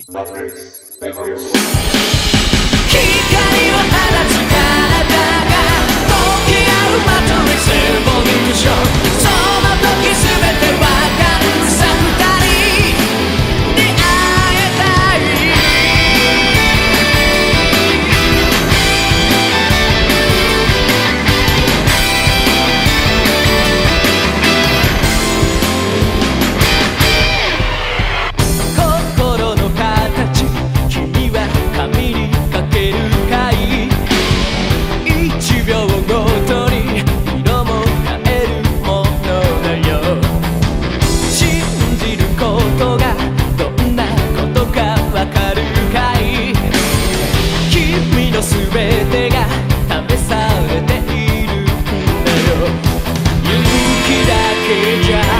Thank you. Keep Take your